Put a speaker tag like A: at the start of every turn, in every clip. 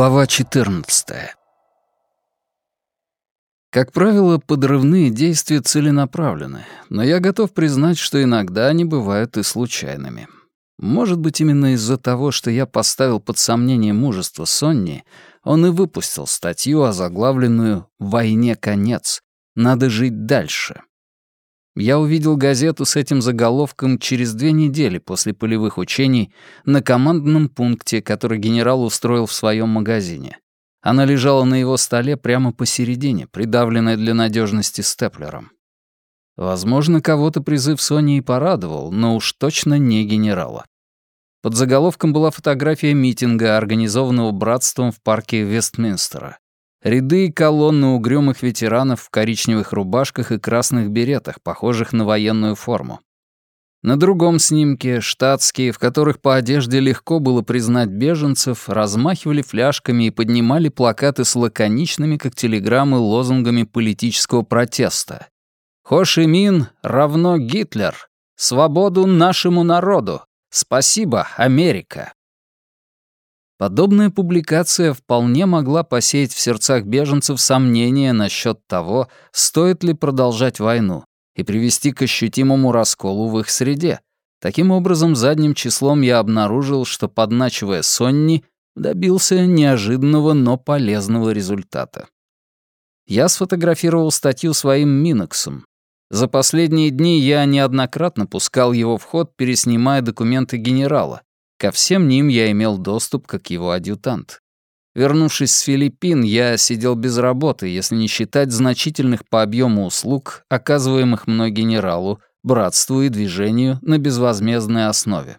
A: Глава 14. Как правило, подрывные действия целенаправлены, но я готов признать, что иногда они бывают и случайными. Может быть, именно из-за того, что я поставил под сомнение мужество Сонни, он и выпустил статью, озаглавленную «Войне конец. Надо жить дальше». Я увидел газету с этим заголовком через две недели после полевых учений на командном пункте, который генерал устроил в своем магазине. Она лежала на его столе прямо посередине, придавленная для надежности степлером. Возможно, кого-то призыв Сони и порадовал, но уж точно не генерала. Под заголовком была фотография митинга, организованного братством в парке Вестминстера. Ряды и колонны угрюмых ветеранов в коричневых рубашках и красных беретах, похожих на военную форму. На другом снимке штатские, в которых по одежде легко было признать беженцев, размахивали фляжками и поднимали плакаты с лаконичными, как телеграммы, лозунгами политического протеста. «Хо Ши Мин равно Гитлер! Свободу нашему народу! Спасибо, Америка!» Подобная публикация вполне могла посеять в сердцах беженцев сомнения насчет того, стоит ли продолжать войну, и привести к ощутимому расколу в их среде. Таким образом, задним числом я обнаружил, что, подначивая Сонни, добился неожиданного, но полезного результата. Я сфотографировал статью своим Миноксом. За последние дни я неоднократно пускал его в ход, переснимая документы генерала, Ко всем ним я имел доступ, как его адъютант. Вернувшись с Филиппин, я сидел без работы, если не считать значительных по объему услуг, оказываемых мной генералу, братству и движению на безвозмездной основе.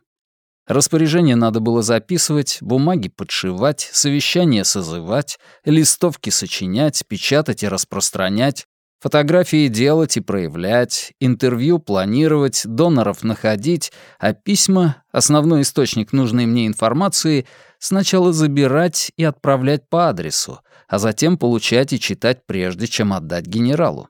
A: Распоряжение надо было записывать, бумаги подшивать, совещания созывать, листовки сочинять, печатать и распространять, Фотографии делать и проявлять, интервью планировать, доноров находить, а письма, основной источник нужной мне информации, сначала забирать и отправлять по адресу, а затем получать и читать прежде, чем отдать генералу.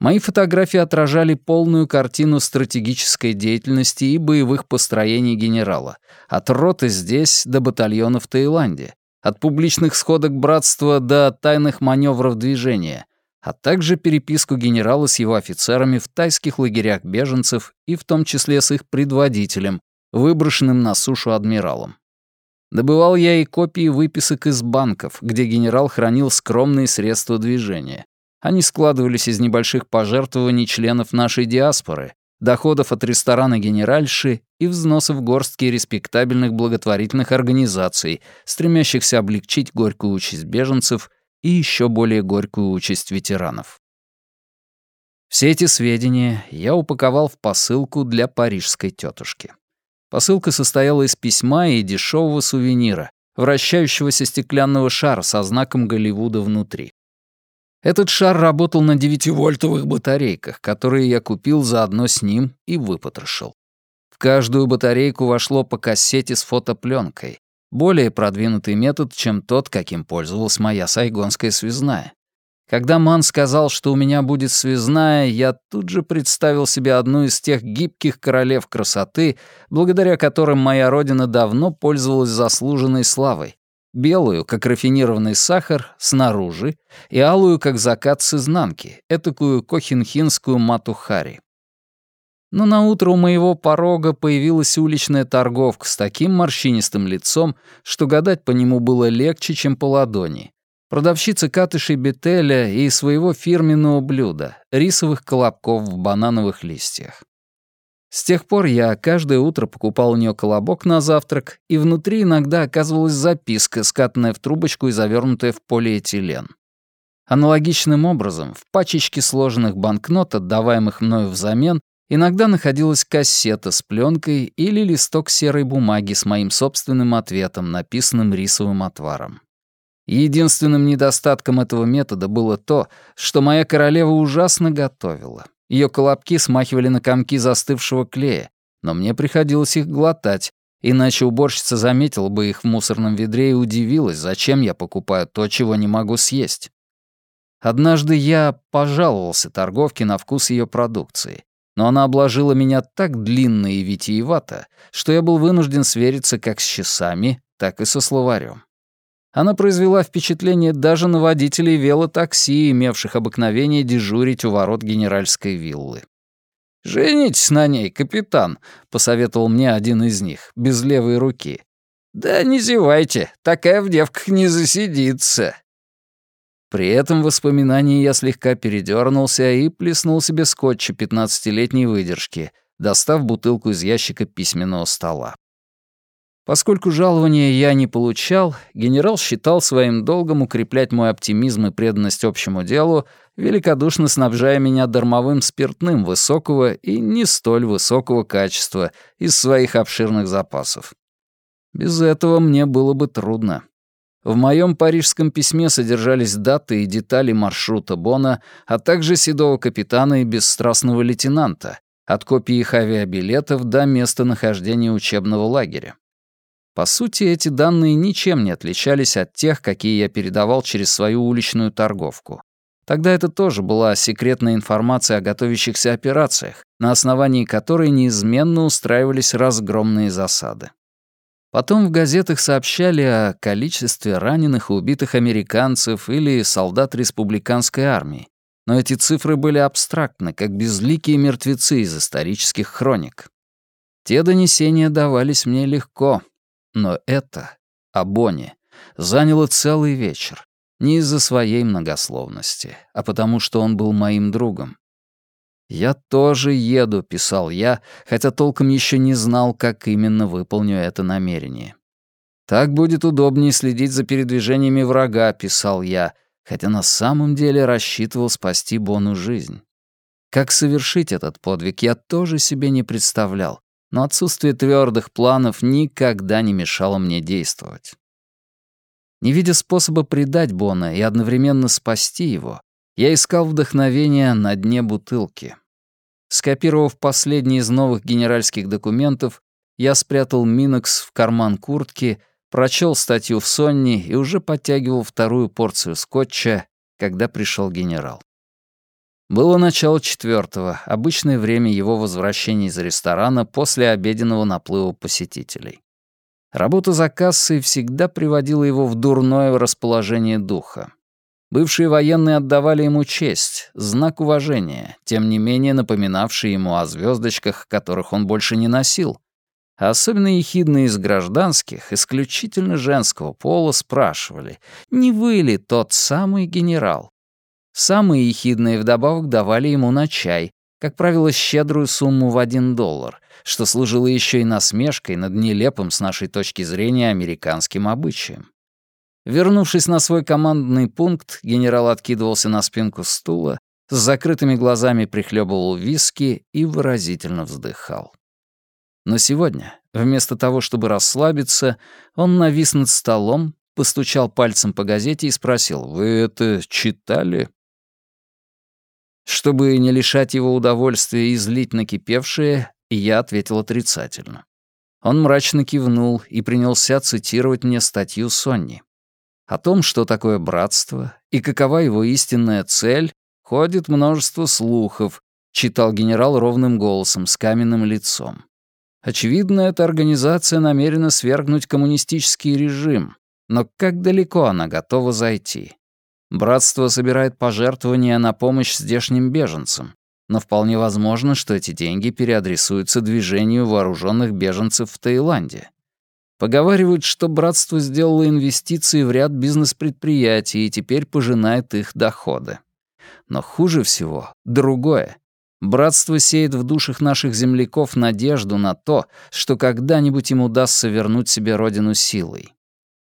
A: Мои фотографии отражали полную картину стратегической деятельности и боевых построений генерала, от роты здесь до батальона в Таиланде, от публичных сходок братства до тайных маневров движения, а также переписку генерала с его офицерами в тайских лагерях беженцев и в том числе с их предводителем, выброшенным на сушу адмиралом. Добывал я и копии выписок из банков, где генерал хранил скромные средства движения. Они складывались из небольших пожертвований членов нашей диаспоры, доходов от ресторана «Генеральши» и взносов горстки респектабельных благотворительных организаций, стремящихся облегчить горькую участь беженцев и еще более горькую участь ветеранов. Все эти сведения я упаковал в посылку для парижской тетушки. Посылка состояла из письма и дешевого сувенира, вращающегося стеклянного шара со знаком Голливуда внутри. Этот шар работал на 9-вольтовых батарейках, которые я купил заодно с ним и выпотрошил. В каждую батарейку вошло по кассете с фотопленкой, более продвинутый метод, чем тот, каким пользовалась моя сайгонская связная. Когда Ман сказал, что у меня будет связная, я тут же представил себе одну из тех гибких королев красоты, благодаря которым моя родина давно пользовалась заслуженной славой. Белую, как рафинированный сахар, снаружи, и алую, как закат с изнанки, этакую кохинхинскую матухари. Но на утро у моего порога появилась уличная торговка с таким морщинистым лицом, что гадать по нему было легче, чем по ладони. Продавщица катышей бетеля и своего фирменного блюда — рисовых колобков в банановых листьях. С тех пор я каждое утро покупал у нее колобок на завтрак, и внутри иногда оказывалась записка, скатанная в трубочку и завернутая в полиэтилен. Аналогичным образом, в пачечке сложенных банкнот, отдаваемых мною взамен, Иногда находилась кассета с пленкой или листок серой бумаги с моим собственным ответом, написанным рисовым отваром. Единственным недостатком этого метода было то, что моя королева ужасно готовила. Ее колобки смахивали на комки застывшего клея, но мне приходилось их глотать, иначе уборщица заметила бы их в мусорном ведре и удивилась, зачем я покупаю то, чего не могу съесть. Однажды я пожаловался торговке на вкус ее продукции но она обложила меня так длинно и витиевато, что я был вынужден свериться как с часами, так и со словарем. Она произвела впечатление даже на водителей велотакси, имевших обыкновение дежурить у ворот генеральской виллы. «Женитесь на ней, капитан», — посоветовал мне один из них, без левой руки. «Да не зевайте, такая в девках не засидится». При этом воспоминании я слегка передернулся и плеснул себе скотча пятнадцатилетней выдержки, достав бутылку из ящика письменного стола. Поскольку жалования я не получал, генерал считал своим долгом укреплять мой оптимизм и преданность общему делу, великодушно снабжая меня дармовым спиртным высокого и не столь высокого качества из своих обширных запасов. Без этого мне было бы трудно. В моем парижском письме содержались даты и детали маршрута Бона, а также седого капитана и бесстрастного лейтенанта, от копии их авиабилетов до места нахождения учебного лагеря. По сути, эти данные ничем не отличались от тех, какие я передавал через свою уличную торговку. Тогда это тоже была секретная информация о готовящихся операциях, на основании которой неизменно устраивались разгромные засады. Потом в газетах сообщали о количестве раненых и убитых американцев или солдат республиканской армии, но эти цифры были абстрактны, как безликие мертвецы из исторических хроник. Те донесения давались мне легко, но это, о Боне, заняло целый вечер. Не из-за своей многословности, а потому что он был моим другом. «Я тоже еду», — писал я, хотя толком еще не знал, как именно выполню это намерение. «Так будет удобнее следить за передвижениями врага», — писал я, хотя на самом деле рассчитывал спасти Бону жизнь. Как совершить этот подвиг, я тоже себе не представлял, но отсутствие твердых планов никогда не мешало мне действовать. Не видя способа предать Бона и одновременно спасти его, я искал вдохновения на дне бутылки. Скопировав последний из новых генеральских документов, я спрятал Минокс в карман куртки, прочел статью в Сонни и уже подтягивал вторую порцию скотча, когда пришел генерал. Было начало четвертого, обычное время его возвращения из ресторана после обеденного наплыва посетителей. Работа за кассой всегда приводила его в дурное расположение духа. Бывшие военные отдавали ему честь, знак уважения, тем не менее напоминавший ему о звездочках, которых он больше не носил. А особенно ехидные из гражданских, исключительно женского пола, спрашивали, не вы ли тот самый генерал? Самые ехидные вдобавок давали ему на чай, как правило, щедрую сумму в один доллар, что служило еще и насмешкой над нелепым с нашей точки зрения американским обычаем. Вернувшись на свой командный пункт, генерал откидывался на спинку стула, с закрытыми глазами прихлебывал виски и выразительно вздыхал. Но сегодня, вместо того, чтобы расслабиться, он навис над столом, постучал пальцем по газете и спросил, «Вы это читали?» Чтобы не лишать его удовольствия излить накипевшее, я ответил отрицательно. Он мрачно кивнул и принялся цитировать мне статью Сонни. О том, что такое братство и какова его истинная цель, ходит множество слухов, читал генерал ровным голосом с каменным лицом. Очевидно, эта организация намерена свергнуть коммунистический режим, но как далеко она готова зайти? Братство собирает пожертвования на помощь здешним беженцам, но вполне возможно, что эти деньги переадресуются движению вооруженных беженцев в Таиланде. Поговаривают, что братство сделало инвестиции в ряд бизнес-предприятий и теперь пожинает их доходы. Но хуже всего другое. Братство сеет в душах наших земляков надежду на то, что когда-нибудь им удастся вернуть себе родину силой.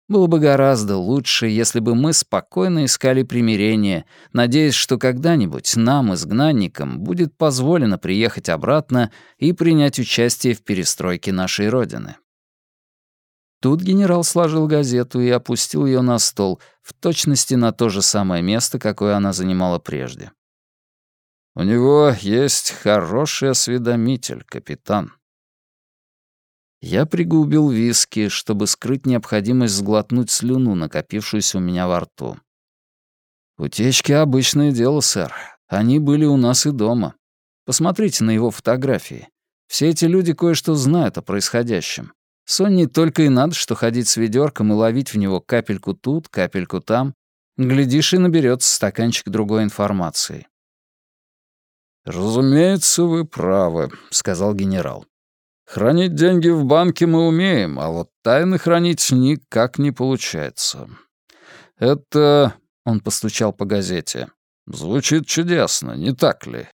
A: Было бы гораздо лучше, если бы мы спокойно искали примирение, надеясь, что когда-нибудь нам, изгнанникам, будет позволено приехать обратно и принять участие в перестройке нашей Родины. Тут генерал сложил газету и опустил ее на стол, в точности на то же самое место, какое она занимала прежде. «У него есть хороший осведомитель, капитан», я пригубил виски, чтобы скрыть необходимость сглотнуть слюну, накопившуюся у меня во рту. «Утечки — обычное дело, сэр. Они были у нас и дома. Посмотрите на его фотографии. Все эти люди кое-что знают о происходящем. Сонни только и надо, что ходить с ведерком и ловить в него капельку тут, капельку там. Глядишь, и наберется стаканчик другой информации.
B: «Разумеется, вы правы», — сказал генерал. «Хранить деньги в банке мы умеем, а вот тайны хранить никак не получается. Это...» — он постучал по газете. «Звучит чудесно, не так ли?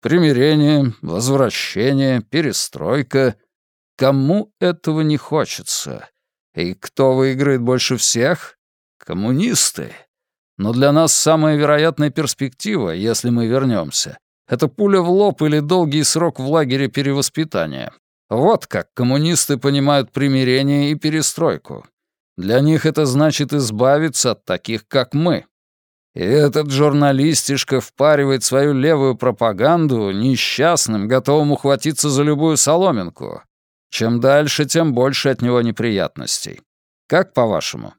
B: Примирение, возвращение, перестройка. Кому этого не хочется? И кто выиграет больше всех? Коммунисты. Но для нас самая вероятная перспектива, если мы вернемся, это пуля в лоб или долгий срок в лагере перевоспитания. Вот как коммунисты понимают примирение и перестройку. Для них это значит избавиться от таких, как мы. И этот журналистишка впаривает свою левую пропаганду несчастным, готовым ухватиться за любую соломинку. Чем дальше, тем больше от него неприятностей. Как по-вашему?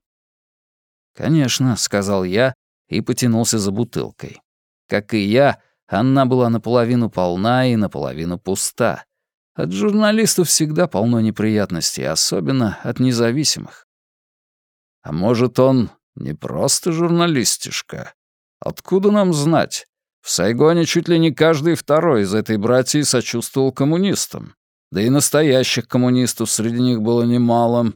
A: «Конечно», — сказал я и потянулся за бутылкой. Как и я, она была наполовину полна и наполовину пуста. От журналистов всегда полно неприятностей, особенно от независимых.
B: А может, он не просто журналистишка? Откуда нам знать? В Сайгоне чуть ли не каждый второй из этой братьи сочувствовал коммунистам. Да и настоящих коммунистов среди них было немало.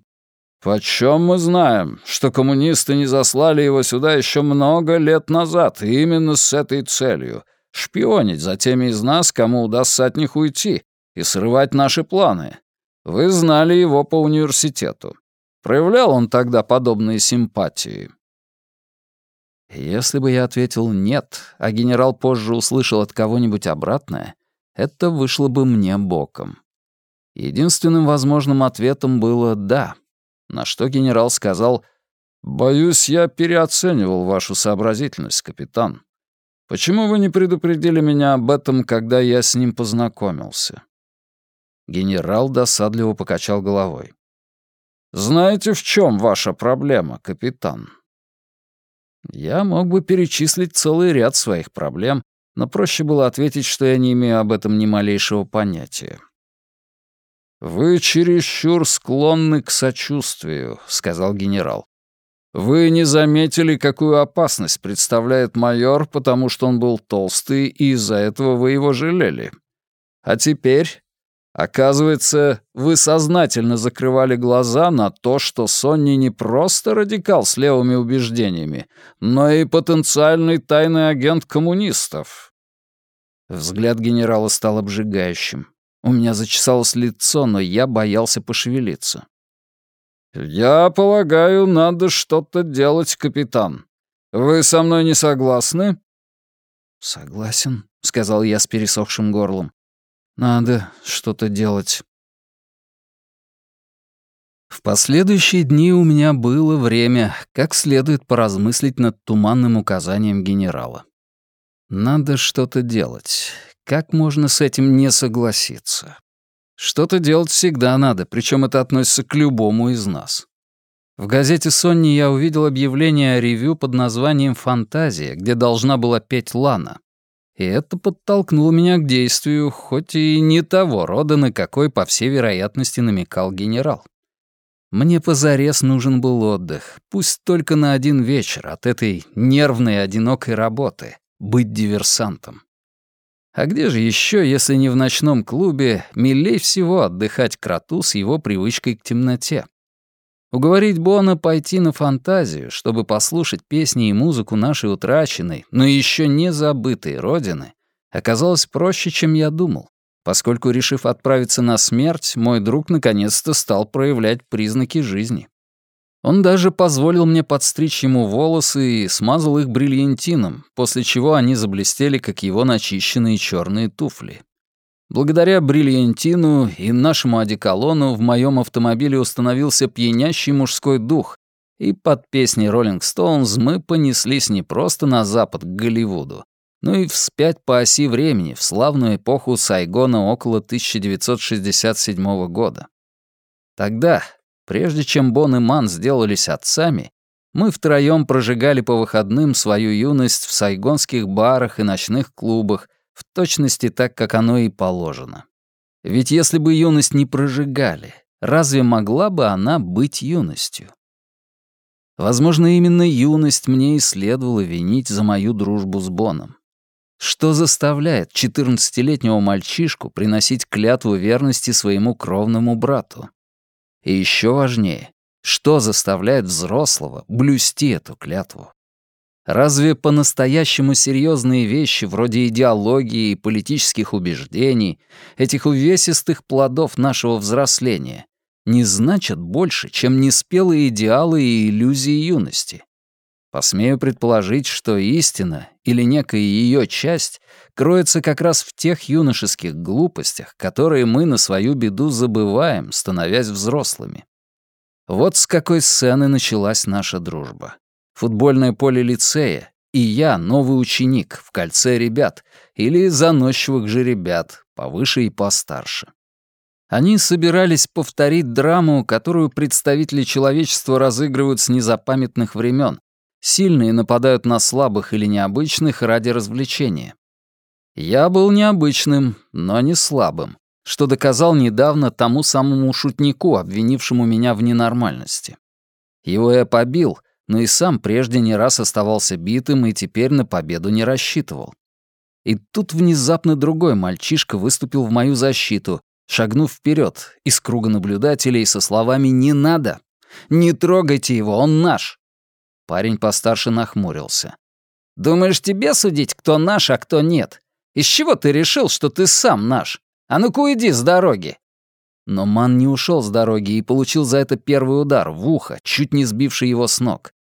B: Почем мы знаем, что коммунисты не заслали его сюда еще много лет назад, именно с этой целью шпионить за теми из нас, кому удастся от них уйти, и срывать наши планы. Вы знали его по университету. Проявлял он тогда подобные симпатии?»
A: Если бы я ответил «нет», а генерал позже услышал от кого-нибудь обратное, это вышло бы мне боком. Единственным возможным ответом было «да», на что генерал сказал «Боюсь, я переоценивал вашу сообразительность, капитан. Почему вы не предупредили меня об этом, когда я с ним познакомился?» Генерал досадливо покачал головой.
B: «Знаете, в чем ваша проблема, капитан?»
A: Я мог бы перечислить целый ряд своих проблем, но проще было ответить, что я не имею об этом ни малейшего понятия.
B: «Вы чересчур склонны к сочувствию», — сказал генерал. Вы не заметили, какую опасность представляет майор, потому что он был толстый, и из-за этого вы его жалели. А теперь, оказывается, вы сознательно закрывали глаза на то, что Сонни не просто радикал с левыми убеждениями, но и потенциальный тайный агент коммунистов.
A: Взгляд генерала стал обжигающим. У меня зачесалось лицо, но я боялся пошевелиться.
B: «Я полагаю, надо что-то делать, капитан. Вы со мной не согласны?»
A: «Согласен», — сказал я с пересохшим горлом. «Надо что-то делать». В последующие дни у меня было время как следует поразмыслить над туманным указанием генерала. Надо что-то делать. Как можно с этим не согласиться? Что-то делать всегда надо, причем это относится к любому из нас. В газете «Сонни» я увидел объявление о ревю под названием «Фантазия», где должна была петь Лана. И это подтолкнуло меня к действию, хоть и не того рода, на какой, по всей вероятности, намекал генерал. Мне позарез нужен был отдых, пусть только на один вечер от этой нервной, одинокой работы — быть диверсантом. А где же еще, если не в ночном клубе, милей всего отдыхать кроту с его привычкой к темноте? Уговорить Бона пойти на фантазию, чтобы послушать песни и музыку нашей утраченной, но еще не забытой родины, оказалось проще, чем я думал, поскольку, решив отправиться на смерть, мой друг наконец-то стал проявлять признаки жизни. Он даже позволил мне подстричь ему волосы и смазал их бриллиантином, после чего они заблестели, как его начищенные черные туфли. Благодаря бриллиантину и нашему одеколону в моем автомобиле установился пьянящий мужской дух, и под песни «Роллинг Стоунс» мы понеслись не просто на запад к Голливуду, но и вспять по оси времени, в славную эпоху Сайгона около 1967 года. Тогда, Прежде чем Бон и Ман сделались отцами, мы втроем прожигали по выходным свою юность в сайгонских барах и ночных клубах, в точности так, как оно и положено. Ведь если бы юность не прожигали, разве могла бы она быть юностью? Возможно, именно юность мне и следовало винить за мою дружбу с Боном. Что заставляет 14-летнего мальчишку приносить клятву верности своему кровному брату? И еще важнее, что заставляет взрослого блюсти эту клятву? Разве по-настоящему серьезные вещи вроде идеологии и политических убеждений, этих увесистых плодов нашего взросления, не значат больше, чем неспелые идеалы и иллюзии юности? Посмею предположить, что истина или некая ее часть кроется как раз в тех юношеских глупостях, которые мы на свою беду забываем, становясь взрослыми. Вот с какой сцены началась наша дружба футбольное поле лицея, и я новый ученик в кольце ребят, или заносчивых же ребят, повыше и постарше. Они собирались повторить драму, которую представители человечества разыгрывают с незапамятных времен. Сильные нападают на слабых или необычных ради развлечения. Я был необычным, но не слабым, что доказал недавно тому самому шутнику, обвинившему меня в ненормальности. Его я побил — но и сам прежде не раз оставался битым и теперь на победу не рассчитывал. И тут внезапно другой мальчишка выступил в мою защиту, шагнув вперед из круга наблюдателей со словами «Не надо! Не трогайте его, он наш!» Парень постарше нахмурился. «Думаешь, тебе судить, кто наш, а кто нет? Из чего ты решил, что ты сам наш? А ну-ка уйди с дороги!» Но Ман не ушел с дороги и получил за это первый удар в ухо, чуть не сбивший его с ног.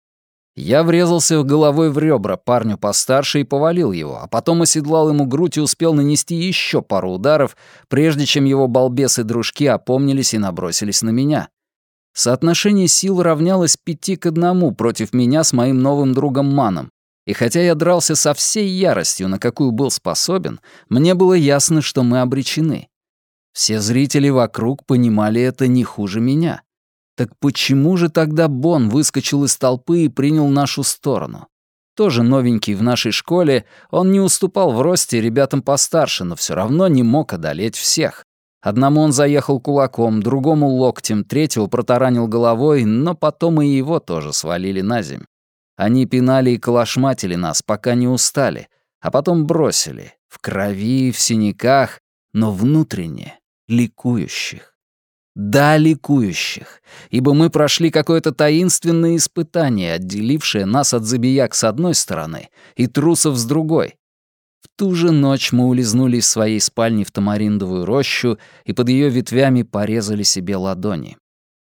A: Я врезался головой в ребра парню постарше и повалил его, а потом оседлал ему грудь и успел нанести еще пару ударов, прежде чем его балбесы-дружки опомнились и набросились на меня. Соотношение сил равнялось пяти к одному против меня с моим новым другом Маном. И хотя я дрался со всей яростью, на какую был способен, мне было ясно, что мы обречены. Все зрители вокруг понимали это не хуже меня. Так почему же тогда Бон выскочил из толпы и принял нашу сторону? Тоже новенький в нашей школе, он не уступал в росте ребятам постарше, но все равно не мог одолеть всех. Одному он заехал кулаком, другому локтем, третьего протаранил головой, но потом и его тоже свалили на земь. Они пинали и калашматили нас, пока не устали, а потом бросили, в крови, в синяках, но внутренне, ликующих. Да, ликующих, ибо мы прошли какое-то таинственное испытание, отделившее нас от забияк с одной стороны и трусов с другой. В ту же ночь мы улизнули из своей спальни в тамариндовую рощу и под ее ветвями порезали себе ладони.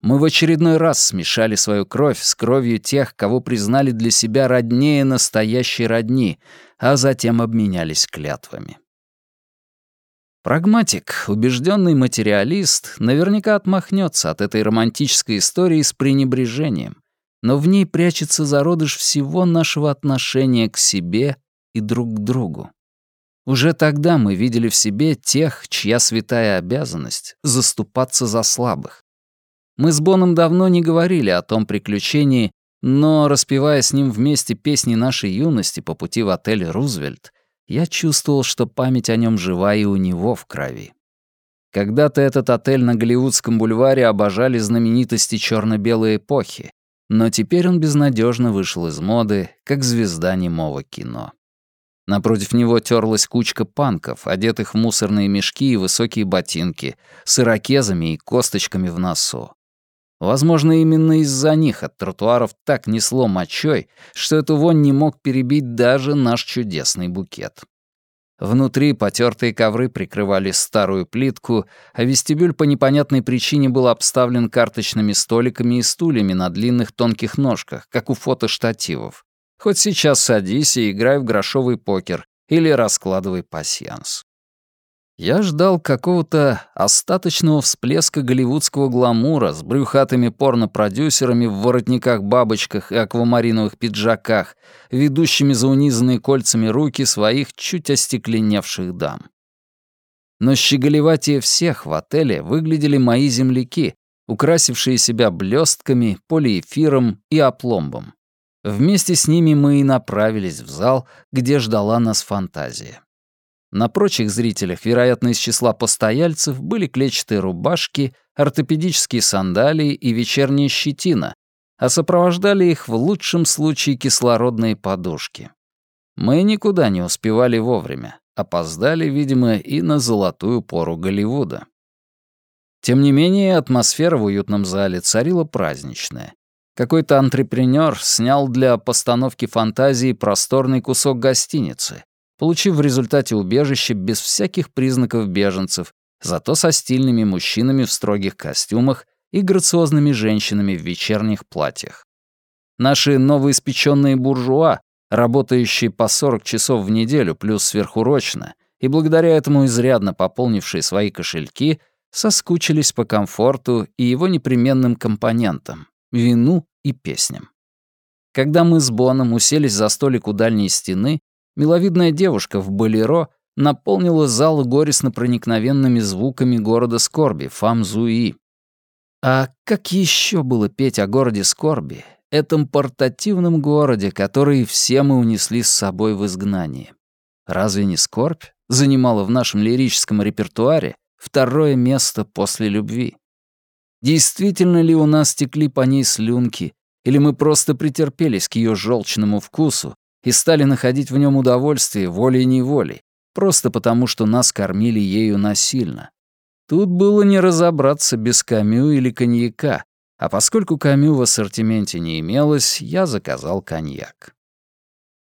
A: Мы в очередной раз смешали свою кровь с кровью тех, кого признали для себя роднее настоящей родни, а затем обменялись клятвами. Прагматик, убежденный материалист, наверняка отмахнется от этой романтической истории с пренебрежением, но в ней прячется зародыш всего нашего отношения к себе и друг к другу. Уже тогда мы видели в себе тех, чья святая обязанность — заступаться за слабых. Мы с Боном давно не говорили о том приключении, но, распевая с ним вместе песни нашей юности по пути в отель «Рузвельт», я чувствовал, что память о нем жива и у него в крови. Когда-то этот отель на Голливудском бульваре обожали знаменитости черно белой эпохи, но теперь он безнадежно вышел из моды, как звезда немого кино. Напротив него терлась кучка панков, одетых в мусорные мешки и высокие ботинки, с ирокезами и косточками в носу. Возможно, именно из-за них от тротуаров так несло мочой, что эту вонь не мог перебить даже наш чудесный букет. Внутри потертые ковры прикрывали старую плитку, а вестибюль по непонятной причине был обставлен карточными столиками и стульями на длинных тонких ножках, как у фотоштативов. Хоть сейчас садись и играй в грошовый покер или раскладывай пасьянс. Я ждал какого-то остаточного всплеска голливудского гламура с брюхатыми порнопродюсерами в воротниках-бабочках и аквамариновых пиджаках, ведущими за унизанные кольцами руки своих чуть остекленевших дам. Но щеголеватее всех в отеле выглядели мои земляки, украсившие себя блестками, полиэфиром и опломбом. Вместе с ними мы и направились в зал, где ждала нас фантазия. На прочих зрителях, вероятно, из числа постояльцев, были клетчатые рубашки, ортопедические сандалии и вечерняя щетина, а сопровождали их в лучшем случае кислородные подушки. Мы никуда не успевали вовремя, опоздали, видимо, и на золотую пору Голливуда. Тем не менее, атмосфера в уютном зале царила праздничная. Какой-то антрепренер снял для постановки фантазии просторный кусок гостиницы, получив в результате убежище без всяких признаков беженцев, зато со стильными мужчинами в строгих костюмах и грациозными женщинами в вечерних платьях. Наши новоиспеченные буржуа, работающие по 40 часов в неделю плюс сверхурочно, и благодаря этому изрядно пополнившие свои кошельки, соскучились по комфорту и его непременным компонентам — вину и песням. Когда мы с Боном уселись за столик у дальней стены, Миловидная девушка в болеро наполнила зал горестно-проникновенными звуками города скорби, Фамзуи. А как еще было петь о городе скорби, этом портативном городе, который все мы унесли с собой в изгнание? Разве не скорбь занимала в нашем лирическом репертуаре второе место после любви? Действительно ли у нас текли по ней слюнки, или мы просто претерпелись к ее желчному вкусу, и стали находить в нем удовольствие волей-неволей, просто потому, что нас кормили ею насильно. Тут было не разобраться без камю или коньяка, а поскольку камю в ассортименте не имелось, я заказал коньяк.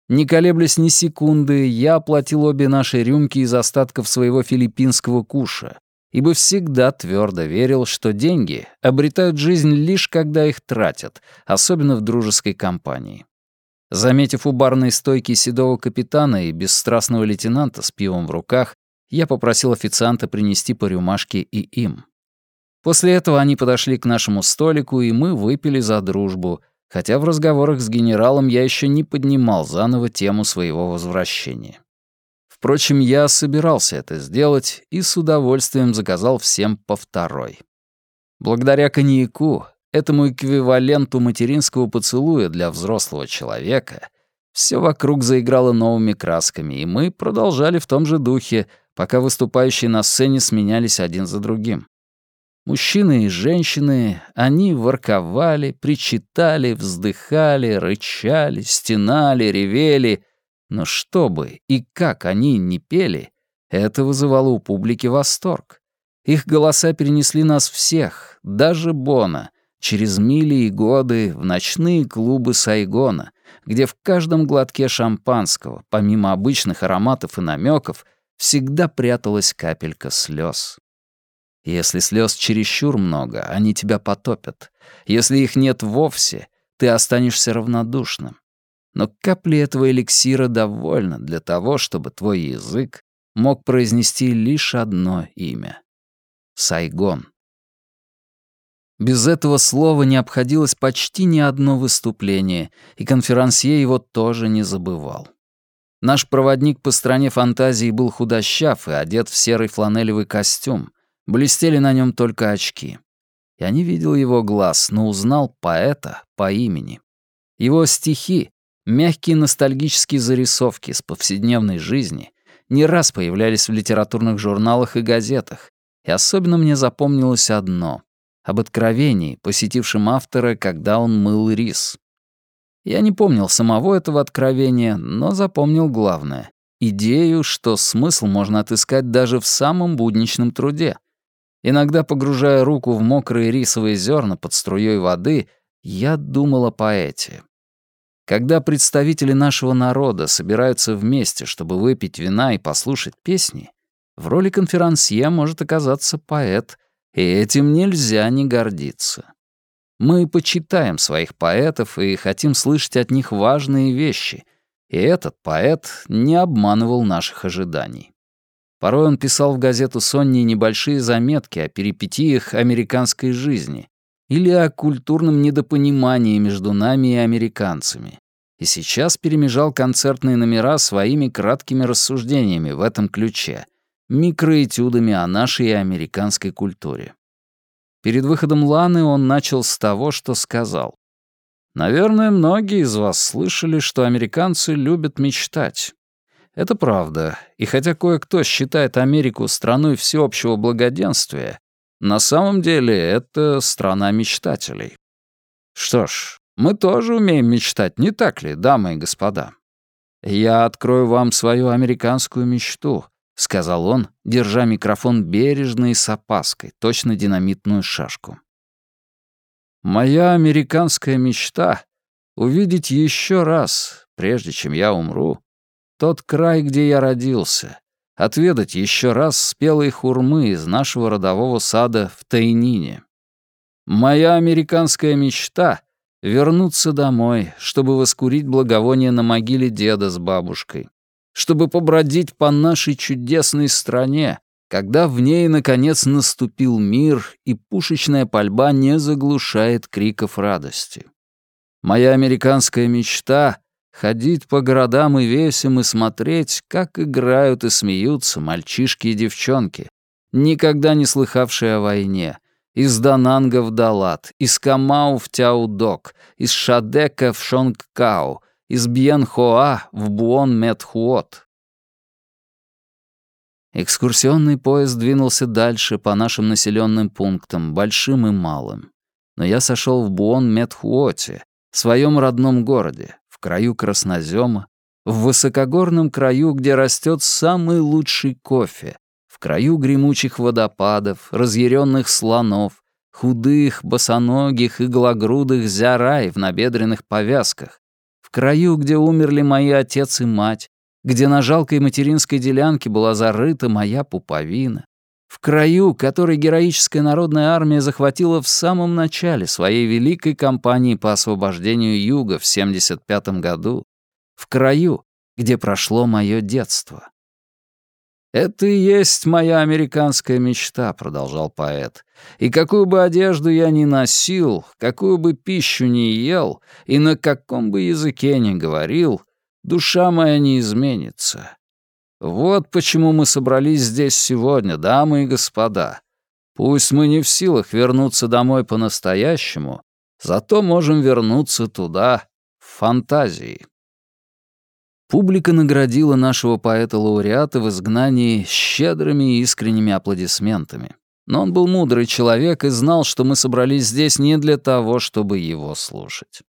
A: Не колеблясь ни секунды, я оплатил обе наши рюмки из остатков своего филиппинского куша, ибо всегда твердо верил, что деньги обретают жизнь лишь когда их тратят, особенно в дружеской компании. Заметив у барной стойки седого капитана и бесстрастного лейтенанта с пивом в руках, я попросил официанта принести по рюмашке и им. После этого они подошли к нашему столику, и мы выпили за дружбу, хотя в разговорах с генералом я еще не поднимал заново тему своего возвращения. Впрочем, я собирался это сделать и с удовольствием заказал всем по второй. Благодаря коньяку этому эквиваленту материнского поцелуя для взрослого человека, все вокруг заиграло новыми красками, и мы продолжали в том же духе, пока выступающие на сцене сменялись один за другим. Мужчины и женщины, они ворковали, причитали, вздыхали, рычали, стенали, ревели. Но что бы и как они не пели, это вызывало у публики восторг. Их голоса перенесли нас всех, даже Бона, через мили и годы в ночные клубы Сайгона, где в каждом глотке шампанского, помимо обычных ароматов и намеков, всегда пряталась капелька слез. Если слез чересчур много, они тебя потопят. Если их нет вовсе, ты останешься равнодушным. Но капли этого эликсира довольно для того, чтобы твой язык мог произнести лишь одно имя — Сайгон. Без этого слова не обходилось почти ни одно выступление, и конферансье его тоже не забывал. Наш проводник по стране фантазии был худощав и одет в серый фланелевый костюм. Блестели на нем только очки. Я не видел его глаз, но узнал поэта по имени. Его стихи, мягкие ностальгические зарисовки с повседневной жизни, не раз появлялись в литературных журналах и газетах, и особенно мне запомнилось одно об откровении, посетившем автора, когда он мыл рис. Я не помнил самого этого откровения, но запомнил главное — идею, что смысл можно отыскать даже в самом будничном труде. Иногда, погружая руку в мокрые рисовые зерна под струей воды, я думал о поэте. Когда представители нашего народа собираются вместе, чтобы выпить вина и послушать песни, в роли конферансье может оказаться поэт — и этим нельзя не гордиться. Мы почитаем своих поэтов и хотим слышать от них важные вещи, и этот поэт не обманывал наших ожиданий. Порой он писал в газету «Сонни» небольшие заметки о перипетиях американской жизни или о культурном недопонимании между нами и американцами. И сейчас перемежал концертные номера своими краткими рассуждениями в этом ключе — микроэтюдами о нашей и американской культуре. Перед выходом Ланы он начал с того, что сказал. «Наверное, многие из вас слышали, что американцы любят мечтать. Это правда, и хотя кое-кто считает Америку страной всеобщего благоденствия, на самом деле это страна мечтателей. Что ж, мы тоже умеем мечтать, не так ли, дамы и господа? Я открою вам свою американскую мечту, сказал он, держа микрофон бережно и с опаской, точно динамитную шашку. Моя американская мечта — увидеть еще раз, прежде чем я умру, тот край, где я родился, отведать еще раз спелые хурмы из нашего родового сада в Тайнине. Моя американская мечта — вернуться домой, чтобы воскурить благовоние на могиле деда с бабушкой, чтобы побродить по нашей чудесной стране, когда в ней, наконец, наступил мир, и пушечная пальба не заглушает криков радости. Моя американская мечта ходить по городам и весям и смотреть, как играют и смеются мальчишки и девчонки, никогда не слыхавшие о войне, из Дананга в Далат, из Камау в Тяудок, из Шадека в Шонгкау, из Бьенхоа в Буон-Метхуот. Экскурсионный поезд двинулся дальше по нашим населенным пунктам, большим и малым. Но я сошел в Буон-Метхуоте, своем родном городе, краю краснозема, в высокогорном краю, где растет самый лучший кофе, в краю гремучих водопадов, разъяренных слонов, худых, босоногих и гологрудых зярай в набедренных повязках, в краю, где умерли мои отец и мать, где на жалкой материнской делянке была зарыта моя пуповина, в краю, который героическая народная армия захватила в самом начале своей великой кампании по освобождению Юга в 75 году, в краю, где прошло мое детство. «Это и есть моя американская мечта», — продолжал поэт. «И какую бы одежду я ни носил, какую бы пищу ни ел, и на каком бы языке ни говорил, душа моя не изменится. Вот почему мы собрались здесь сегодня, дамы и господа. Пусть мы не в силах вернуться домой по-настоящему, зато можем вернуться туда, в фантазии. Публика наградила нашего поэта-лауреата в изгнании щедрыми и искренними аплодисментами. Но он был мудрый человек и знал, что мы собрались здесь не для того, чтобы его слушать.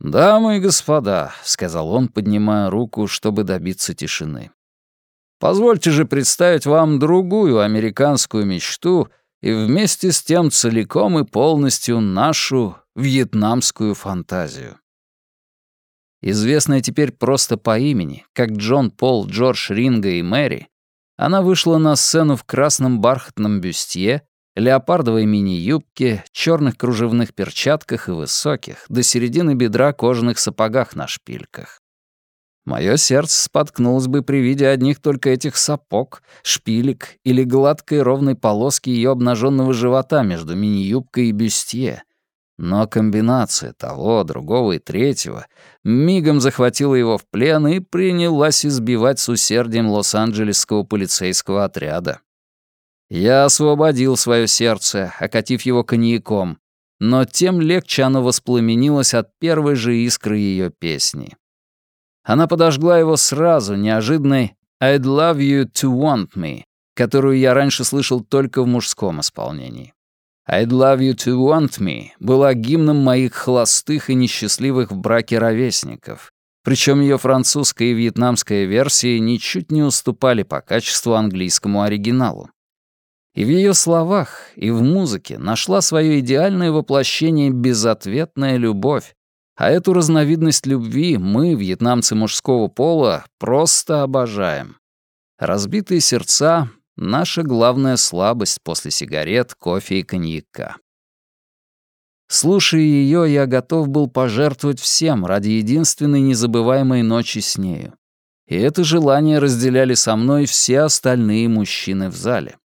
A: «Дамы и господа», — сказал он, поднимая руку, чтобы добиться тишины. «Позвольте же представить вам другую американскую мечту и вместе с тем целиком и полностью нашу вьетнамскую фантазию». Известная теперь просто по имени, как Джон, Пол, Джордж, Ринга и Мэри, она вышла на сцену в красном бархатном бюстье леопардовой мини-юбке, черных кружевных перчатках и высоких, до середины бедра кожаных сапогах на шпильках. Мое сердце споткнулось бы при виде одних только этих сапог, шпилек или гладкой ровной полоски ее обнаженного живота между мини-юбкой и бюстье. Но комбинация того, другого и третьего мигом захватила его в плен и принялась избивать с усердием лос-анджелесского полицейского отряда. Я освободил свое сердце, окатив его коньяком, но тем легче оно воспламенилось от первой же искры ее песни. Она подожгла его сразу, неожиданной «I'd love you to want me», которую я раньше слышал только в мужском исполнении. «I'd love you to want me» была гимном моих холостых и несчастливых в браке ровесников, причем ее французская и вьетнамская версии ничуть не уступали по качеству английскому оригиналу. И в ее словах, и в музыке нашла свое идеальное воплощение безответная любовь, а эту разновидность любви мы, вьетнамцы мужского пола, просто обожаем. Разбитые сердца — наша главная слабость после сигарет, кофе и коньяка. Слушая ее, я готов был пожертвовать всем ради единственной незабываемой ночи с нею. И это желание разделяли со мной все остальные мужчины в зале.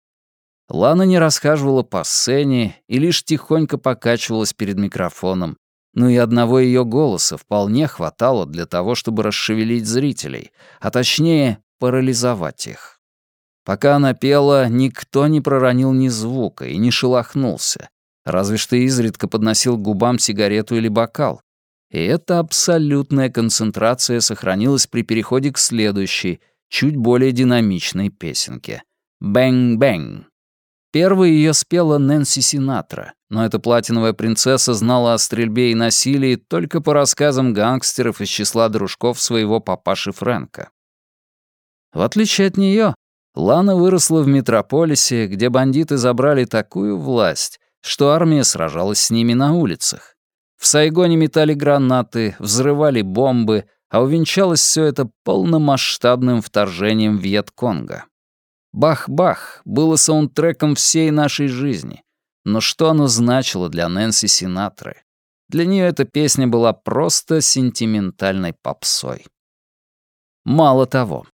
A: Лана не расхаживала по сцене и лишь тихонько покачивалась перед микрофоном, но и одного ее голоса вполне хватало для того, чтобы расшевелить зрителей, а точнее парализовать их. Пока она пела, никто не проронил ни звука и не шелохнулся, разве что изредка подносил к губам сигарету или бокал. И эта абсолютная концентрация сохранилась при переходе к следующей, чуть более динамичной песенке. «Bang Bang». Первой ее спела Нэнси Синатра, но эта платиновая принцесса знала о стрельбе и насилии только по рассказам гангстеров из числа дружков своего папаши Фрэнка. В отличие от нее, Лана выросла в метрополисе, где бандиты забрали такую власть, что армия сражалась с ними на улицах. В Сайгоне метали гранаты, взрывали бомбы, а увенчалось все это полномасштабным вторжением Вьетконга. «Бах-бах» было саундтреком всей нашей жизни. Но что оно значило для Нэнси Синатры? Для нее эта песня была просто сентиментальной попсой. Мало того,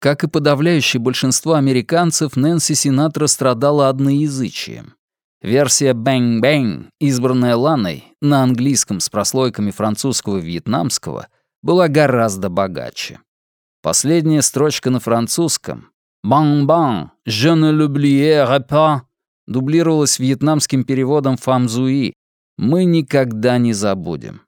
A: как и подавляющее большинство американцев, Нэнси Синатра страдала одноязычием. Версия «Bang Bang», избранная Ланой, на английском с прослойками французского и вьетнамского, была гораздо богаче. Последняя строчка на французском «Bang bang, je ne l'oublierai pas» дублировалась вьетнамским переводом Фам Зуи «Мы никогда не забудем».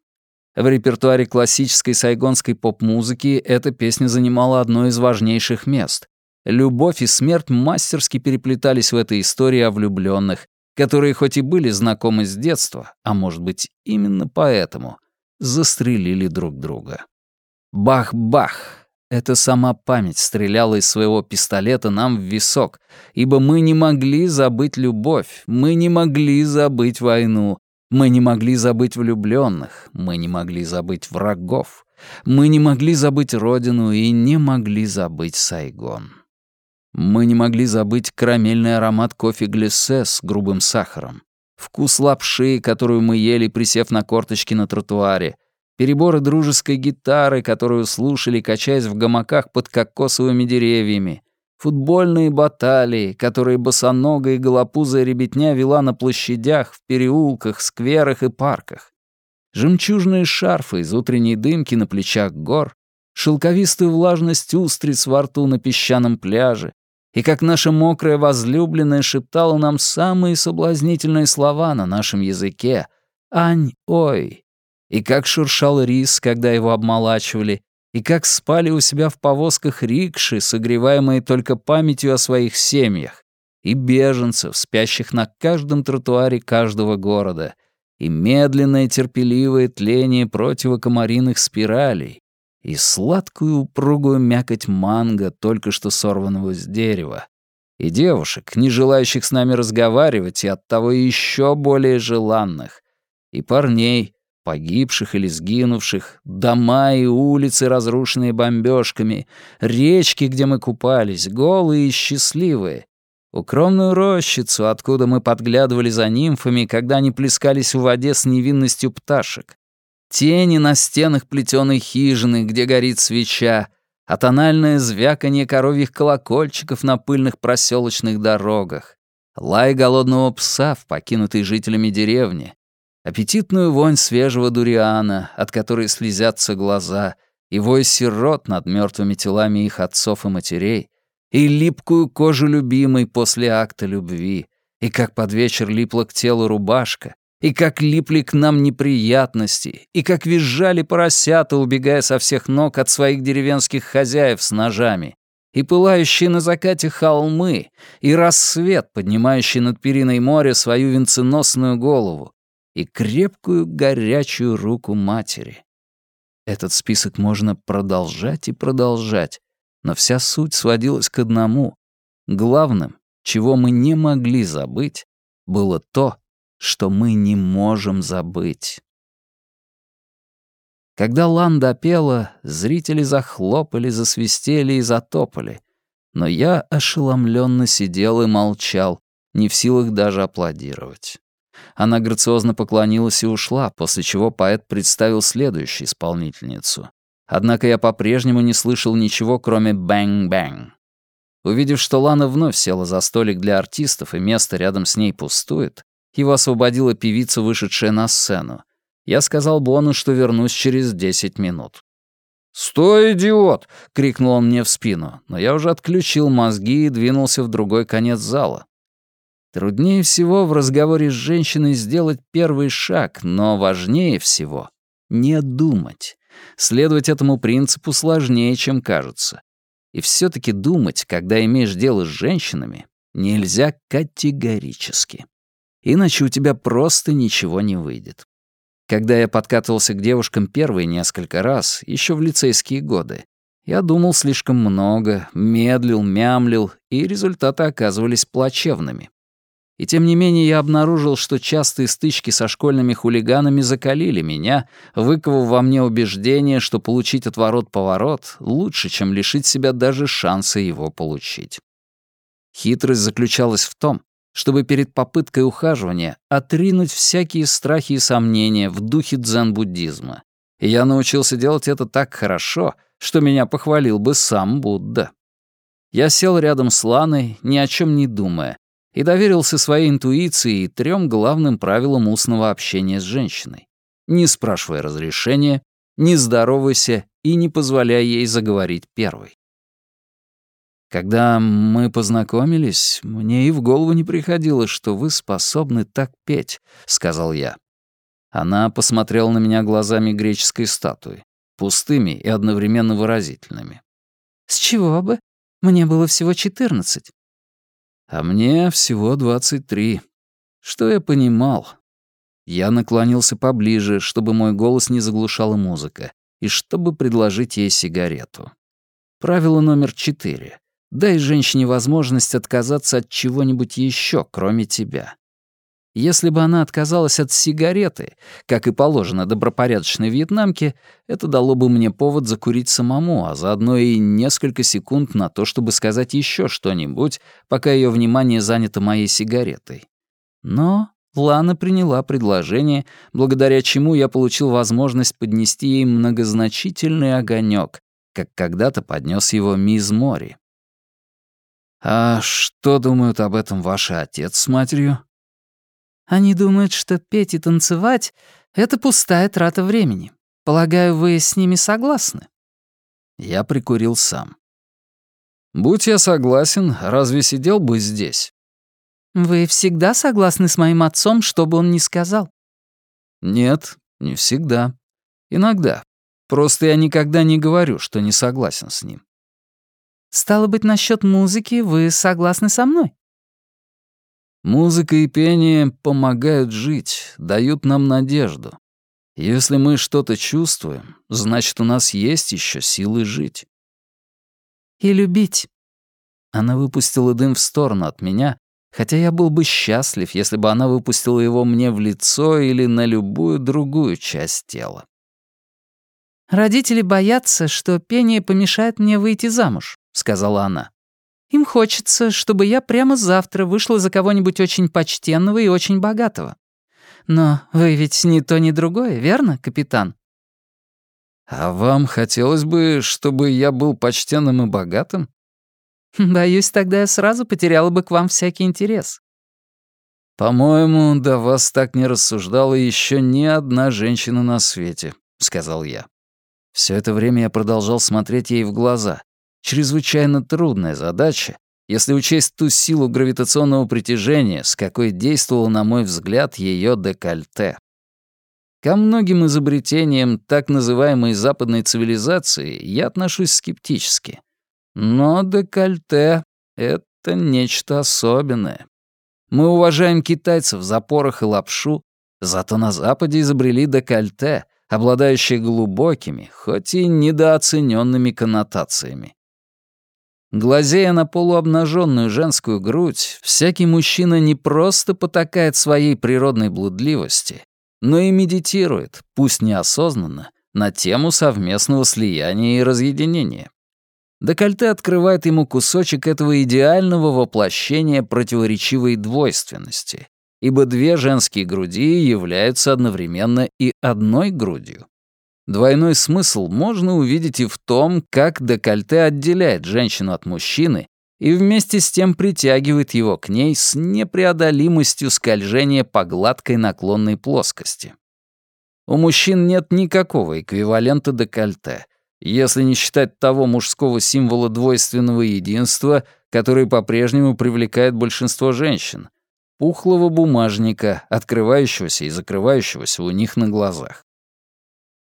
A: В репертуаре классической сайгонской поп-музыки эта песня занимала одно из важнейших мест. Любовь и смерть мастерски переплетались в этой истории о влюбленных, которые хоть и были знакомы с детства, а может быть, именно поэтому, застрелили друг друга. Бах-бах! Это сама память стреляла из своего пистолета нам в висок, ибо мы не могли забыть любовь, мы не могли забыть войну, мы не могли забыть влюбленных, мы не могли забыть врагов, мы не могли забыть родину и не могли забыть Сайгон. Мы не могли забыть карамельный аромат кофе глиссе с грубым сахаром, вкус лапши, которую мы ели, присев на корточки на тротуаре, переборы дружеской гитары, которую слушали, качаясь в гамаках под кокосовыми деревьями, футбольные баталии, которые босоногая и голопузая ребятня вела на площадях, в переулках, скверах и парках, жемчужные шарфы из утренней дымки на плечах гор, шелковистую влажность устриц во рту на песчаном пляже, и как наша мокрая возлюбленная шептала нам самые соблазнительные слова на нашем языке «Ань-ой», и как шуршал рис, когда его обмолачивали, и как спали у себя в повозках рикши, согреваемые только памятью о своих семьях, и беженцев, спящих на каждом тротуаре каждого города, и медленное терпеливое тление противокомариных спиралей, и сладкую упругую мякоть манго, только что сорванного с дерева, и девушек, не желающих с нами разговаривать, и оттого еще более желанных, и парней, погибших или сгинувших, дома и улицы, разрушенные бомбежками, речки, где мы купались, голые и счастливые, укромную рощицу, откуда мы подглядывали за нимфами, когда они плескались в воде с невинностью пташек, Тени на стенах плетеной хижины, где горит свеча, а тональное звяканье коровьих колокольчиков на пыльных проселочных дорогах, лай голодного пса в покинутой жителями деревни, аппетитную вонь свежего дуриана, от которой слезятся глаза, и вой сирот над мертвыми телами их отцов и матерей, и липкую кожу любимой после акта любви, и как под вечер липла к телу рубашка, и как липли к нам неприятности, и как визжали поросята, убегая со всех ног от своих деревенских хозяев с ножами, и пылающие на закате холмы, и рассвет, поднимающий над периной моря свою венценосную голову, и крепкую горячую руку матери. Этот список можно продолжать и продолжать, но вся суть сводилась к одному. Главным, чего мы не могли забыть, было то, что мы не можем забыть. Когда Ланда пела, зрители захлопали, засвистели и затопали. Но я ошеломленно сидел и молчал, не в силах даже аплодировать. Она грациозно поклонилась и ушла, после чего поэт представил следующую исполнительницу. Однако я по-прежнему не слышал ничего, кроме «Bang Bang». Увидев, что Лана вновь села за столик для артистов и место рядом с ней пустует, его освободила певица, вышедшая на сцену. Я сказал Бону, что вернусь через десять минут. «Стой, идиот!» — крикнул он мне в спину, но я уже отключил мозги и двинулся в другой конец зала. Труднее всего в разговоре с женщиной сделать первый шаг, но важнее всего — не думать. Следовать этому принципу сложнее, чем кажется. И все таки думать, когда имеешь дело с женщинами, нельзя категорически. Иначе у тебя просто ничего не выйдет. Когда я подкатывался к девушкам первые несколько раз, еще в лицейские годы, я думал слишком много, медлил, мямлил, и результаты оказывались плачевными. И тем не менее я обнаружил, что частые стычки со школьными хулиганами закалили меня, выковав во мне убеждение, что получить отворот-поворот лучше, чем лишить себя даже шанса его получить. Хитрость заключалась в том, чтобы перед попыткой ухаживания отринуть всякие страхи и сомнения в духе дзен-буддизма. И я научился делать это так хорошо, что меня похвалил бы сам Будда. Я сел рядом с Ланой, ни о чем не думая, и доверился своей интуиции и трем главным правилам устного общения с женщиной. Не спрашивая разрешения, не здоровайся и не позволяя ей заговорить первой. Когда мы познакомились, мне и в голову не приходило, что вы способны так петь, сказал я. Она посмотрела на меня глазами греческой статуи, пустыми и одновременно выразительными. С чего бы? Мне было всего четырнадцать. А мне всего двадцать три. Что я понимал? Я наклонился поближе, чтобы мой голос не заглушала музыка, и чтобы предложить ей сигарету. Правило номер четыре. Дай женщине возможность отказаться от чего-нибудь еще, кроме тебя. Если бы она отказалась от сигареты, как и положено добропорядочной вьетнамке, это дало бы мне повод закурить самому, а заодно и несколько секунд на то, чтобы сказать еще что-нибудь, пока ее внимание занято моей сигаретой. Но Лана приняла предложение, благодаря чему я получил возможность поднести ей многозначительный огонек, как когда-то поднес его мисс Мори. «А что думают об этом ваши отец с матерью?» «Они думают, что петь и танцевать — это пустая трата времени. Полагаю, вы с ними согласны?» Я прикурил сам. «Будь я согласен, разве сидел бы здесь?» «Вы всегда согласны с моим отцом, что бы он ни сказал?» «Нет, не всегда. Иногда. Просто я никогда не говорю, что не согласен с ним. Стало быть, насчет музыки вы согласны со мной? Музыка и пение помогают жить, дают нам надежду. Если мы что-то чувствуем, значит, у нас есть еще силы жить. И любить. Она выпустила дым в сторону от меня, хотя я был бы счастлив, если бы она выпустила его мне в лицо или на любую другую часть тела. Родители боятся, что пение помешает мне выйти замуж. — сказала она. «Им хочется, чтобы я прямо завтра вышла за кого-нибудь очень почтенного и очень богатого. Но вы ведь ни то, ни другое, верно, капитан?» «А вам хотелось бы, чтобы я был почтенным и богатым?» «Боюсь, тогда я сразу потеряла бы к вам всякий интерес». «По-моему, до вас так не рассуждала еще ни одна женщина на свете», — сказал я. Все это время я продолжал смотреть ей в глаза, Чрезвычайно трудная задача, если учесть ту силу гравитационного притяжения, с какой действовал, на мой взгляд, ее декольте. Ко многим изобретениям так называемой западной цивилизации я отношусь скептически. Но декольте — это нечто особенное. Мы уважаем китайцев за порох и лапшу, зато на Западе изобрели декольте, обладающее глубокими, хоть и недооцененными коннотациями. Глазея на полуобнаженную женскую грудь, всякий мужчина не просто потакает своей природной блудливости, но и медитирует, пусть неосознанно, на тему совместного слияния и разъединения. Декольте открывает ему кусочек этого идеального воплощения противоречивой двойственности, ибо две женские груди являются одновременно и одной грудью. Двойной смысл можно увидеть и в том, как декольте отделяет женщину от мужчины и вместе с тем притягивает его к ней с непреодолимостью скольжения по гладкой наклонной плоскости. У мужчин нет никакого эквивалента декольте, если не считать того мужского символа двойственного единства, который по-прежнему привлекает большинство женщин, пухлого бумажника, открывающегося и закрывающегося у них на глазах.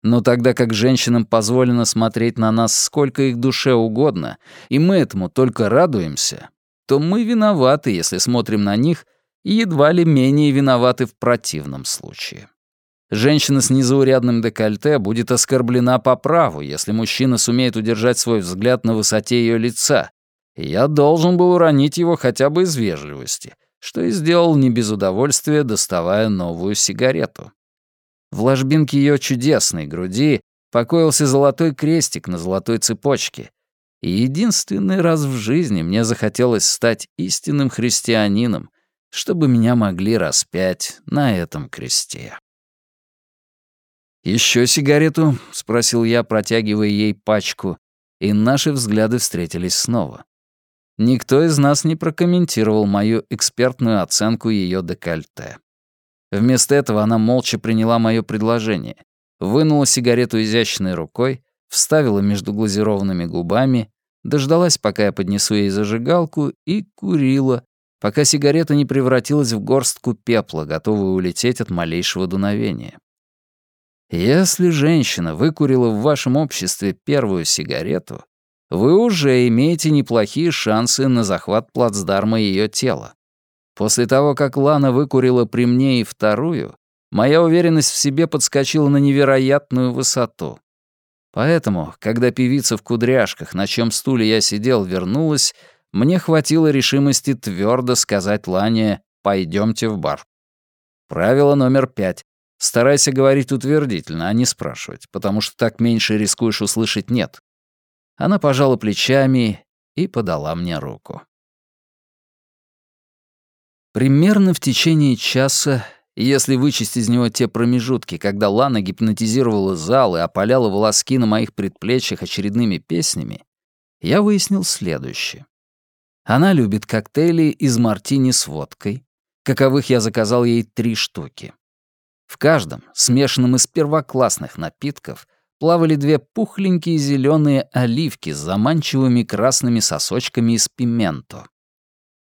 A: Но тогда как женщинам позволено смотреть на нас сколько их душе угодно, и мы этому только радуемся, то мы виноваты, если смотрим на них, и едва ли менее виноваты в противном случае. Женщина с незаурядным декольте будет оскорблена по праву, если мужчина сумеет удержать свой взгляд на высоте ее лица, и я должен был уронить его хотя бы из вежливости, что и сделал не без удовольствия, доставая новую сигарету. В ложбинке ее чудесной груди покоился золотой крестик на золотой цепочке. И единственный раз в жизни мне захотелось стать истинным христианином, чтобы меня могли распять на этом кресте. «Еще сигарету?» — спросил я, протягивая ей пачку, и наши взгляды встретились снова. Никто из нас не прокомментировал мою экспертную оценку ее декольте. Вместо этого она молча приняла мое предложение, вынула сигарету изящной рукой, вставила между глазированными губами, дождалась, пока я поднесу ей зажигалку, и курила, пока сигарета не превратилась в горстку пепла, готовую улететь от малейшего дуновения. Если женщина выкурила в вашем обществе первую сигарету, вы уже имеете неплохие шансы на захват плацдарма ее тела. После того, как Лана выкурила при мне и вторую, моя уверенность в себе подскочила на невероятную высоту. Поэтому, когда певица в кудряшках, на чем стуле я сидел, вернулась, мне хватило решимости твердо сказать Лане «пойдемте в бар». Правило номер пять. Старайся говорить утвердительно, а не спрашивать, потому что так меньше рискуешь услышать «нет». Она пожала плечами и подала мне руку. Примерно в течение часа, если вычесть из него те промежутки, когда Лана гипнотизировала зал и опаляла волоски на моих предплечьях очередными песнями, я выяснил следующее. Она любит коктейли из мартини с водкой, каковых я заказал ей три штуки. В каждом, смешанном из первоклассных напитков, плавали две пухленькие зеленые оливки с заманчивыми красными сосочками из пименто.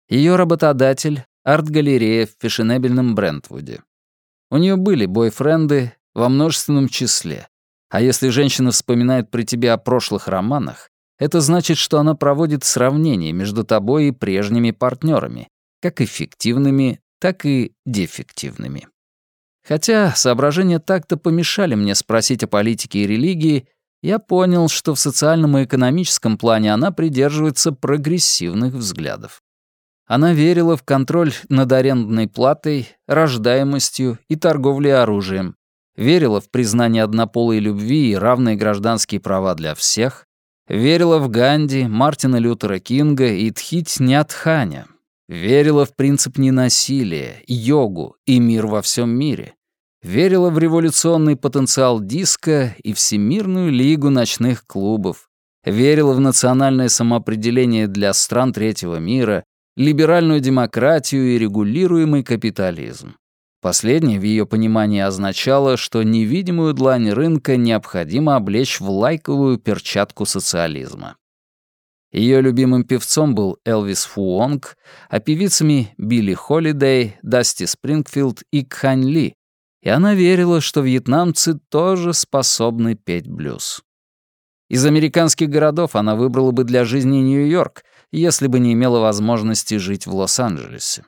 A: Ее работодатель арт-галерея в фешенебельном Брентвуде. У нее были бойфренды во множественном числе, а если женщина вспоминает при тебе о прошлых романах, это значит, что она проводит сравнение между тобой и прежними партнерами, как эффективными, так и дефективными. Хотя соображения так-то помешали мне спросить о политике и религии, я понял, что в социальном и экономическом плане она придерживается прогрессивных взглядов. Она верила в контроль над арендной платой, рождаемостью и торговлей оружием, верила в признание однополой любви и равные гражданские права для всех, верила в Ганди, Мартина Лютера Кинга и Тхить Нятханя, верила в принцип ненасилия, йогу и мир во всем мире, верила в революционный потенциал диска и Всемирную лигу ночных клубов, верила в национальное самоопределение для стран третьего мира либеральную демократию и регулируемый капитализм. Последнее в ее понимании означало, что невидимую длань рынка необходимо облечь в лайковую перчатку социализма. Ее любимым певцом был Элвис Фуонг, а певицами Билли Холидей, Дасти Спрингфилд и Кхань Ли, и она верила, что вьетнамцы тоже способны петь блюз. Из американских городов она выбрала бы для жизни Нью-Йорк, если бы не имела возможности жить в Лос-Анджелесе.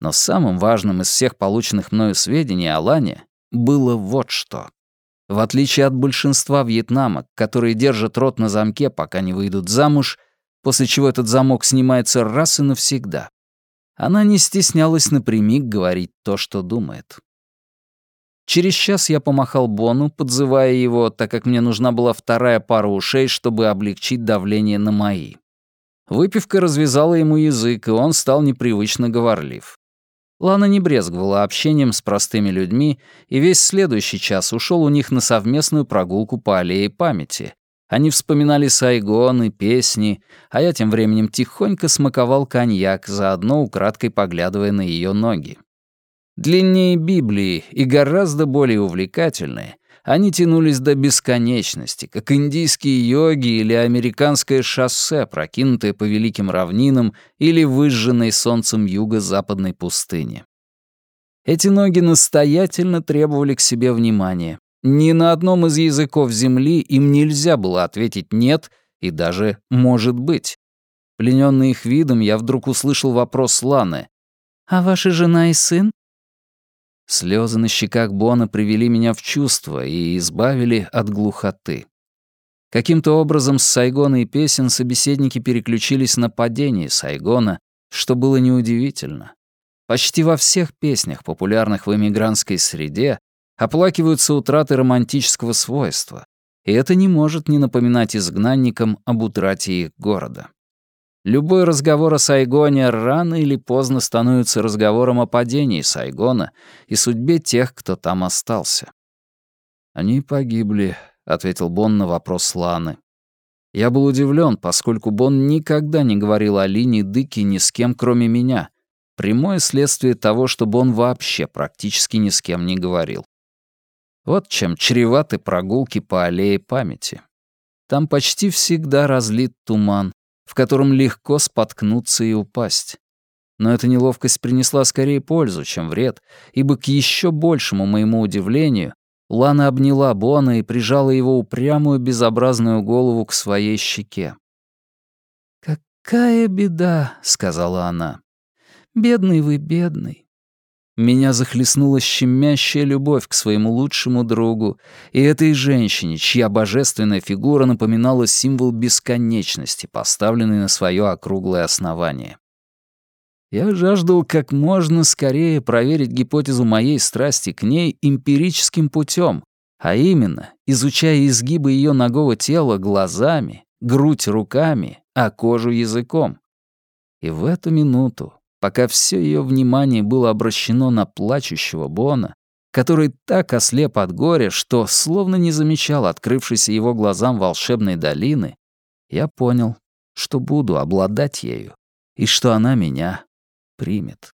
A: Но самым важным из всех полученных мною сведений о Лане было вот что. В отличие от большинства вьетнамок, которые держат рот на замке, пока не выйдут замуж, после чего этот замок снимается раз и навсегда, она не стеснялась напрямик говорить то, что думает. Через час я помахал Бону, подзывая его, так как мне нужна была вторая пара ушей, чтобы облегчить давление на мои. Выпивка развязала ему язык, и он стал непривычно говорлив. Лана не брезговала общением с простыми людьми, и весь следующий час ушел у них на совместную прогулку по аллее памяти. Они вспоминали Сайгон и песни, а я тем временем тихонько смаковал коньяк, заодно украдкой поглядывая на ее ноги. Длиннее Библии и гораздо более увлекательные, они тянулись до бесконечности, как индийские йоги или американское шоссе, прокинутое по великим равнинам или выжженной солнцем юго-западной пустыни. Эти ноги настоятельно требовали к себе внимания, Ни на одном из языков Земли им нельзя было ответить «нет» и даже «может быть». Плененный их видом, я вдруг услышал вопрос Ланы. «А ваша жена и сын?» Слезы на щеках Бона привели меня в чувство и избавили от глухоты. Каким-то образом с Сайгона и песен собеседники переключились на падение Сайгона, что было неудивительно. Почти во всех песнях, популярных в эмигрантской среде, оплакиваются утраты романтического свойства, и это не может не напоминать изгнанникам об утрате их города. Любой разговор о Сайгоне рано или поздно становится разговором о падении Сайгона и судьбе тех, кто там остался. «Они погибли», — ответил Бон на вопрос Ланы. Я был удивлен, поскольку Бон никогда не говорил о Лине Дыки ни с кем, кроме меня. Прямое следствие того, что Бон вообще практически ни с кем не говорил. Вот чем чреваты прогулки по аллее памяти. Там почти всегда разлит туман, в котором легко споткнуться и упасть. Но эта неловкость принесла скорее пользу, чем вред, ибо к еще большему моему удивлению Лана обняла Бона и прижала его упрямую безобразную голову к своей щеке. «Какая беда», — сказала она. «Бедный вы, бедный. Меня захлестнула щемящая любовь к своему лучшему другу и этой женщине, чья божественная фигура напоминала символ бесконечности, поставленный на свое округлое основание. Я жаждал как можно скорее проверить гипотезу моей страсти к ней эмпирическим путем, а именно, изучая изгибы ее ногого тела глазами, грудь руками, а кожу языком. И в эту минуту пока все ее внимание было обращено на плачущего Бона, который так ослеп от горя, что словно не замечал открывшейся его глазам волшебной долины, я понял, что буду обладать ею и что она меня примет.